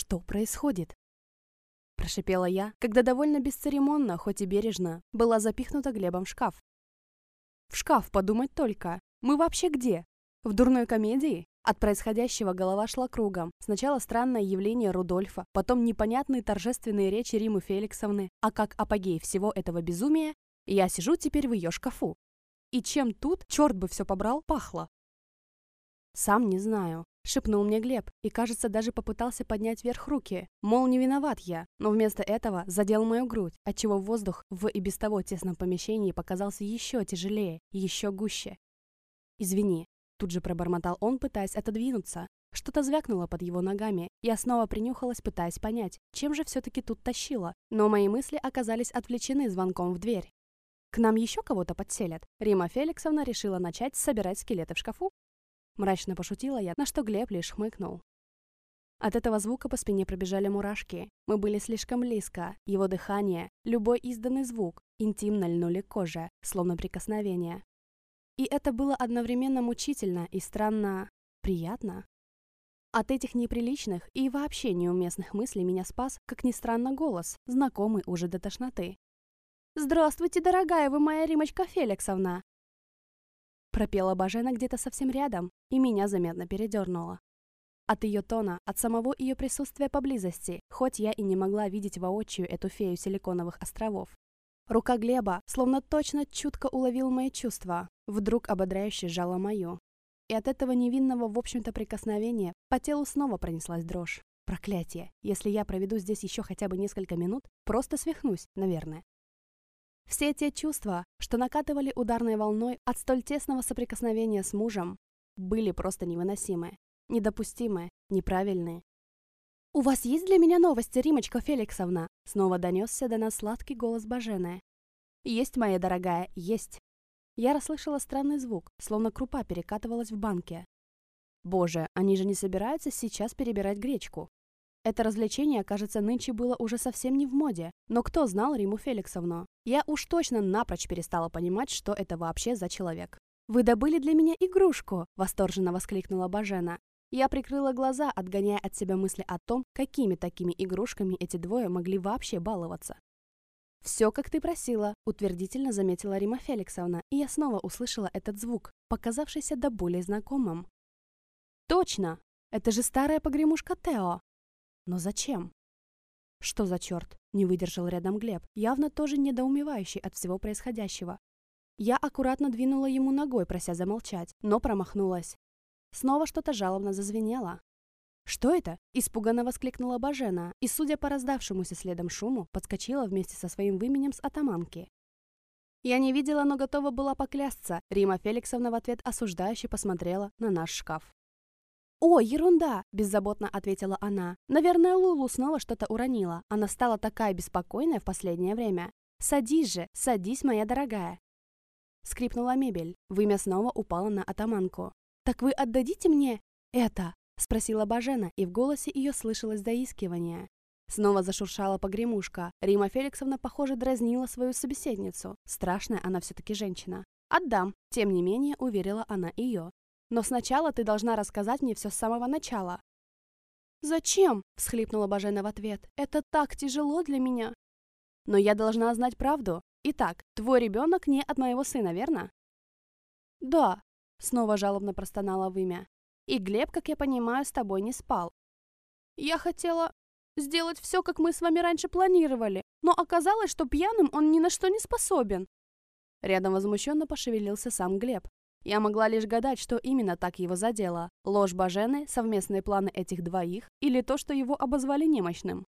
Что происходит? Прошипела я, когда довольно бесцеремонно, хоть и бережно, была запихнута Глебом в шкаф. В шкаф, подумать только. Мы вообще где? В дурной комедии? От происходящего голова шла кругом. Сначала странное явление Рудольфа, потом непонятные торжественные речи Римы Феликсовны, а как апогей всего этого безумия, я сижу теперь в ее шкафу. И чем тут, черт бы все побрал, пахло? Сам не знаю. Шепнул мне Глеб и, кажется, даже попытался поднять вверх руки. Мол, не виноват я, но вместо этого задел мою грудь, отчего воздух в и без того тесном помещении показался еще тяжелее, еще гуще. «Извини», — тут же пробормотал он, пытаясь отодвинуться. Что-то звякнуло под его ногами. Я снова принюхалась, пытаясь понять, чем же все-таки тут тащило. Но мои мысли оказались отвлечены звонком в дверь. К нам еще кого-то подселят. Рима Феликсовна решила начать собирать скелеты в шкафу. Мрачно пошутила я, на что Глеб лишь хмыкнул. От этого звука по спине пробежали мурашки. Мы были слишком близко. Его дыхание, любой изданный звук, интимно льнули коже, словно прикосновение. И это было одновременно мучительно и странно... приятно. От этих неприличных и вообще неуместных мыслей меня спас, как ни странно, голос, знакомый уже до тошноты. «Здравствуйте, дорогая вы моя Римочка Феликсовна!» Пропела Бажена где-то совсем рядом, и меня заметно передернуло. От ее тона, от самого ее присутствия поблизости, хоть я и не могла видеть воочию эту фею Силиконовых островов. Рука Глеба, словно точно чутко уловил мои чувства, вдруг ободряюще сжала мою. И от этого невинного, в общем-то, прикосновения по телу снова пронеслась дрожь. Проклятие. Если я проведу здесь еще хотя бы несколько минут, просто свихнусь, наверное. Все те чувства, что накатывали ударной волной от столь тесного соприкосновения с мужем, были просто невыносимы, недопустимы, неправильные. «У вас есть для меня новости, Римочка Феликсовна?» Снова донесся до нас сладкий голос Бажены. «Есть, моя дорогая, есть!» Я расслышала странный звук, словно крупа перекатывалась в банке. «Боже, они же не собираются сейчас перебирать гречку!» Это развлечение, кажется, нынче было уже совсем не в моде. Но кто знал Риму Феликсовну? Я уж точно напрочь перестала понимать, что это вообще за человек. «Вы добыли для меня игрушку!» – восторженно воскликнула Бажена. Я прикрыла глаза, отгоняя от себя мысли о том, какими такими игрушками эти двое могли вообще баловаться. «Все, как ты просила», — утвердительно заметила Рима Феликсовна, и я снова услышала этот звук, показавшийся до более знакомым. «Точно! Это же старая погремушка Тео!» Но зачем? Что за черт? Не выдержал рядом Глеб, явно тоже недоумевающий от всего происходящего. Я аккуратно двинула ему ногой, прося замолчать, но промахнулась. Снова что-то жалобно зазвенело. «Что это?» – испуганно воскликнула Бажена, и, судя по раздавшемуся следом шуму, подскочила вместе со своим выменем с атаманки. Я не видела, но готова была поклясться. Рима Феликсовна в ответ осуждающе посмотрела на наш шкаф. «О, ерунда!» – беззаботно ответила она. «Наверное, Лулу снова что-то уронила. Она стала такая беспокойная в последнее время. Садись же, садись, моя дорогая!» Скрипнула мебель. Вымя снова упала на атаманку. «Так вы отдадите мне это?» – спросила Бажена, и в голосе ее слышалось заискивание. Снова зашуршала погремушка. Рима Феликсовна, похоже, дразнила свою собеседницу. Страшная она все-таки женщина. «Отдам», – тем не менее уверила она ее. Но сначала ты должна рассказать мне все с самого начала». «Зачем?» – всхлипнула Бажена в ответ. «Это так тяжело для меня». «Но я должна знать правду. Итак, твой ребенок не от моего сына, верно?» «Да», – снова жалобно простонала вымя. «И Глеб, как я понимаю, с тобой не спал». «Я хотела сделать все, как мы с вами раньше планировали, но оказалось, что пьяным он ни на что не способен». Рядом возмущенно пошевелился сам Глеб. Я могла лишь гадать, что именно так его задело. Ложь Бажены, совместные планы этих двоих или то, что его обозвали немощным.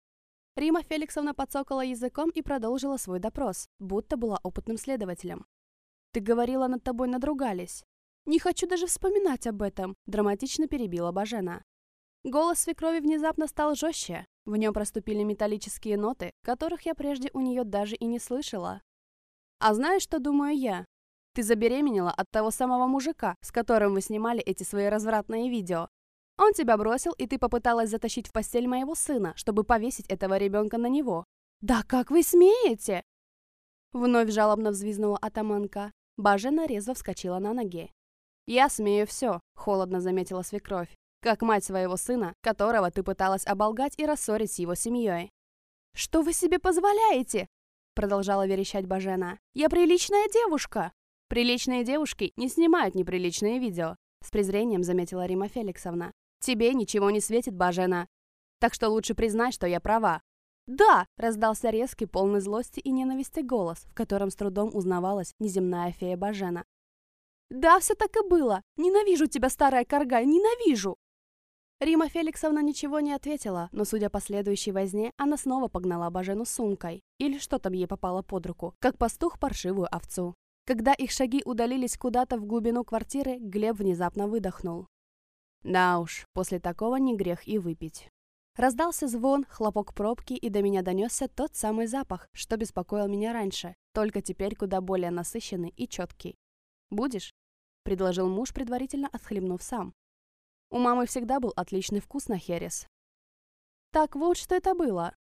Рима Феликсовна подсокала языком и продолжила свой допрос, будто была опытным следователем. «Ты говорила, над тобой надругались». «Не хочу даже вспоминать об этом», – драматично перебила Бажена. Голос свекрови внезапно стал жестче. В нем проступили металлические ноты, которых я прежде у нее даже и не слышала. «А знаешь, что думаю я?» Ты забеременела от того самого мужика, с которым вы снимали эти свои развратные видео. Он тебя бросил, и ты попыталась затащить в постель моего сына, чтобы повесить этого ребенка на него. Да как вы смеете? Вновь жалобно взвизнула атаманка. Бажена резво вскочила на ноги. «Я смею все», — холодно заметила свекровь. как мать своего сына, которого ты пыталась оболгать и рассорить с его семьей. «Что вы себе позволяете?» продолжала верещать Бажена. «Я приличная девушка!» «Приличные девушки не снимают неприличные видео», с презрением заметила Рима Феликсовна. «Тебе ничего не светит, Бажена. Так что лучше признать, что я права». «Да!» – раздался резкий, полный злости и ненависти голос, в котором с трудом узнавалась неземная фея Бажена. «Да, все так и было! Ненавижу тебя, старая корга, ненавижу!» Рима Феликсовна ничего не ответила, но, судя по следующей возне, она снова погнала Бажену сумкой. Или что там ей попало под руку, как пастух паршивую овцу. Когда их шаги удалились куда-то в глубину квартиры, Глеб внезапно выдохнул. Да уж, после такого не грех и выпить. Раздался звон, хлопок пробки, и до меня донесся тот самый запах, что беспокоил меня раньше, только теперь куда более насыщенный и четкий. «Будешь?» – предложил муж, предварительно отхлебнув сам. У мамы всегда был отличный вкус на херес. Так вот, что это было.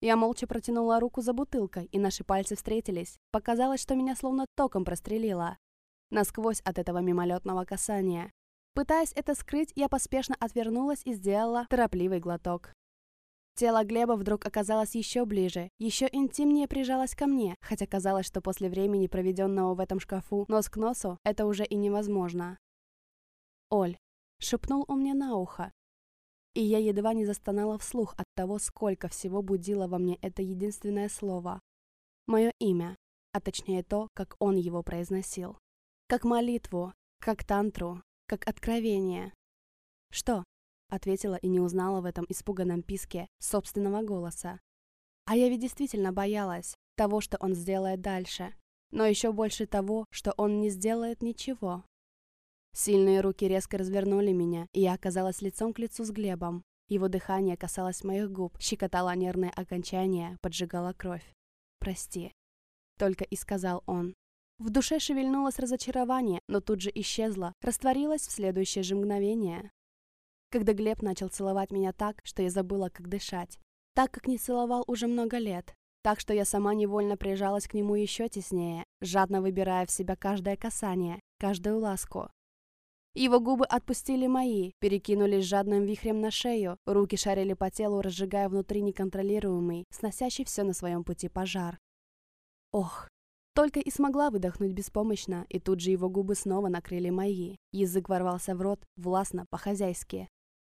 Я молча протянула руку за бутылкой, и наши пальцы встретились. Показалось, что меня словно током прострелило. Насквозь от этого мимолетного касания. Пытаясь это скрыть, я поспешно отвернулась и сделала торопливый глоток. Тело Глеба вдруг оказалось еще ближе, еще интимнее прижалось ко мне, хотя казалось, что после времени, проведенного в этом шкафу, нос к носу, это уже и невозможно. «Оль, шепнул он мне на ухо. И я едва не застонала вслух от того, сколько всего будило во мне это единственное слово. Мое имя, а точнее то, как он его произносил. Как молитву, как тантру, как откровение. «Что?» — ответила и не узнала в этом испуганном писке собственного голоса. А я ведь действительно боялась того, что он сделает дальше, но еще больше того, что он не сделает ничего. Сильные руки резко развернули меня, и я оказалась лицом к лицу с Глебом. Его дыхание касалось моих губ, щекотало нервные окончания, поджигало кровь. «Прости», — только и сказал он. В душе шевельнулось разочарование, но тут же исчезло, растворилось в следующее же мгновение. Когда Глеб начал целовать меня так, что я забыла, как дышать. Так, как не целовал уже много лет. Так, что я сама невольно прижалась к нему еще теснее, жадно выбирая в себя каждое касание, каждую ласку. Его губы отпустили мои, перекинулись жадным вихрем на шею, руки шарили по телу, разжигая внутри неконтролируемый, сносящий все на своем пути пожар. Ох, только и смогла выдохнуть беспомощно, и тут же его губы снова накрыли мои. Язык ворвался в рот, властно, по-хозяйски.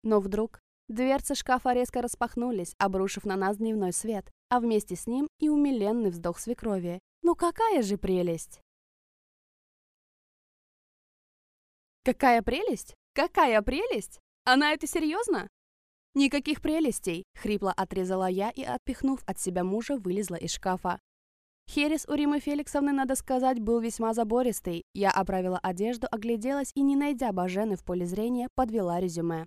Но вдруг дверцы шкафа резко распахнулись, обрушив на нас дневной свет, а вместе с ним и умиленный вздох свекрови. «Ну какая же прелесть!» Какая прелесть? Какая прелесть? Она это серьезно? Никаких прелестей, хрипло отрезала я и, отпихнув от себя мужа, вылезла из шкафа. Херес у Римы Феликсовны, надо сказать, был весьма забористый. Я оправила одежду, огляделась и, не найдя Бажены в поле зрения, подвела резюме.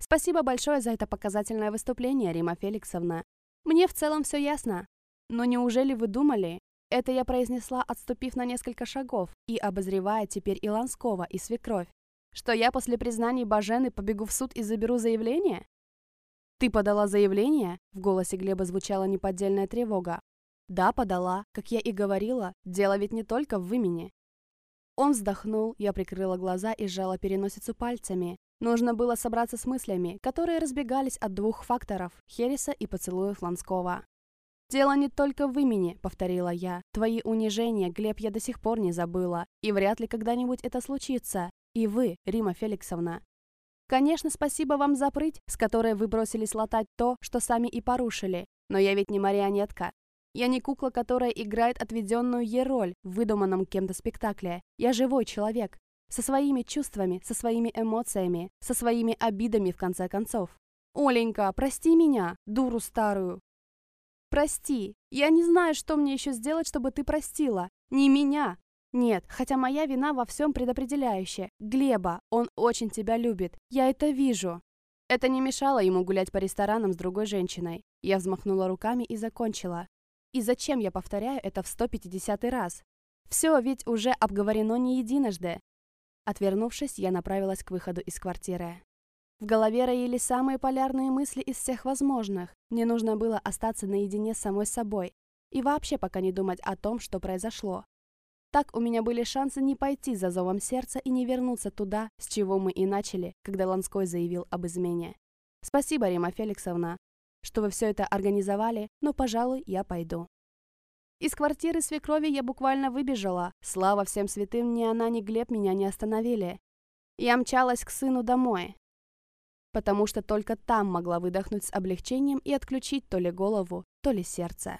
Спасибо большое за это показательное выступление, Рима Феликсовна. Мне в целом все ясно. Но неужели вы думали, это я произнесла, отступив на несколько шагов и обозревая теперь и Ланского, и свекровь. Что я после признаний Бажены побегу в суд и заберу заявление? «Ты подала заявление?» В голосе Глеба звучала неподдельная тревога. «Да, подала. Как я и говорила, дело ведь не только в имени». Он вздохнул, я прикрыла глаза и сжала переносицу пальцами. Нужно было собраться с мыслями, которые разбегались от двух факторов – Хереса и поцелуев Ланского. «Дело не только в имени», — повторила я. «Твои унижения, Глеб, я до сих пор не забыла. И вряд ли когда-нибудь это случится. И вы, Рима Феликсовна. Конечно, спасибо вам за прыть, с которой вы бросились латать то, что сами и порушили. Но я ведь не марионетка. Я не кукла, которая играет отведенную ей роль в выдуманном кем-то спектакле. Я живой человек. Со своими чувствами, со своими эмоциями, со своими обидами, в конце концов. «Оленька, прости меня, дуру старую. Прости. Я не знаю, что мне еще сделать, чтобы ты простила. Не меня. Нет, хотя моя вина во всем предопределяющая. Глеба, он очень тебя любит. Я это вижу. Это не мешало ему гулять по ресторанам с другой женщиной. Я взмахнула руками и закончила. И зачем я повторяю это в 150 раз? Все ведь уже обговорено не единожды. Отвернувшись, я направилась к выходу из квартиры. В голове роили самые полярные мысли из всех возможных. Мне нужно было остаться наедине с самой собой и вообще пока не думать о том, что произошло. Так у меня были шансы не пойти за зовом сердца и не вернуться туда, с чего мы и начали, когда Ланской заявил об измене. Спасибо, Рима Феликсовна, что вы все это организовали, но, пожалуй, я пойду. Из квартиры свекрови я буквально выбежала. Слава всем святым, ни она, ни Глеб меня не остановили. Я мчалась к сыну домой, потому что только там могла выдохнуть с облегчением и отключить то ли голову, то ли сердце.